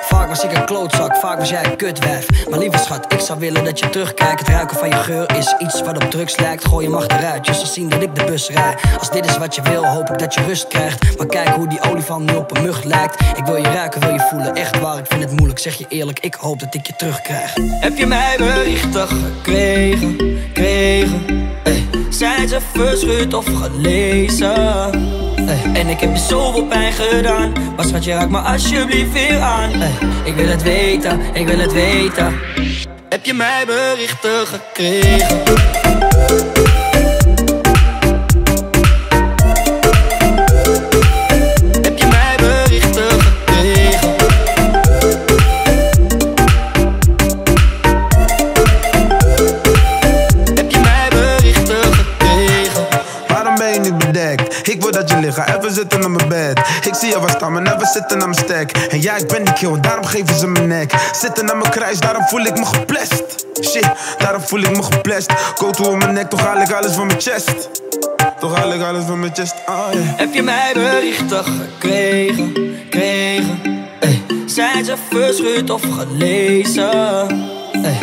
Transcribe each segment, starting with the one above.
Vaak was ik een klootzak, vaak was jij een kutwijf. Maar lieve schat, ik zou willen dat je terugkijkt. Het ruiken van je geur is iets wat op drugs lijkt. Gooi je mag eruit, je zal zien dat ik de bus rij. Als dit is wat je wil, hoop ik dat je rust krijgt. Maar kijk hoe die olifant nu op een mug lijkt. Ik wil je ruiken, wil je voelen, echt waar, ik vind het moeilijk. Zeg je eerlijk, ik hoop dat ik je terugkrijg. Heb je mij berichten gekregen, kregen? Zijn ze verschut of gelezen? En ik heb je zoveel pijn gedaan. Maar schat, je raakt me alsjeblieft weer aan. Ik wil het weten, ik wil het weten. Heb je mij berichten gekregen? Je ligt, ga even zitten op mijn bed. Ik zie je wat staan, maar never zitten aan mijn stek. En ja, ik ben die kill, daarom geven ze mijn nek. Zitten aan mijn kruis, daarom voel ik me geplest. Shit, daarom voel ik me geplest. Go op mijn nek, toch haal ik alles van mijn chest. Toch haal ik alles van mijn chest, ah. Heb je mij berichten gekregen, kregen? Zijn ze verschut of gelezen?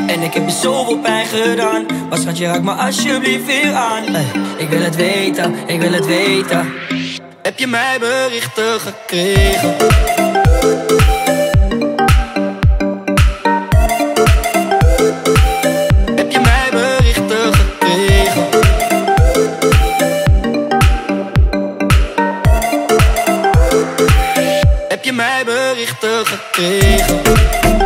En ik heb je zoveel pijn gedaan Maar schat, je raakt me alsjeblieft weer aan Ik wil het weten, ik wil het weten Heb je mij berichten gekregen? Heb je mij berichten gekregen? Heb je mij berichten gekregen?